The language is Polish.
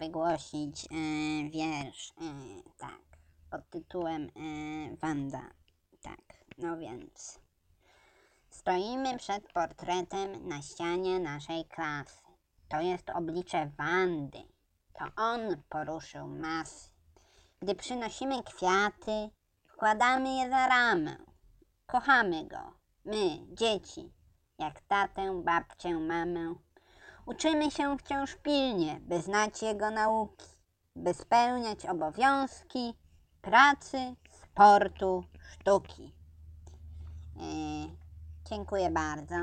wygłosić e, wiersz, e, tak, pod tytułem e, Wanda. Tak, no więc. Stoimy przed portretem na ścianie naszej klasy. To jest oblicze Wandy. To on poruszył masy. Gdy przynosimy kwiaty, wkładamy je za ramę. Kochamy go, my, dzieci, jak tatę, babcię, mamę. Uczymy się wciąż pilnie, by znać jego nauki, by spełniać obowiązki pracy, sportu, sztuki. Yy, dziękuję bardzo.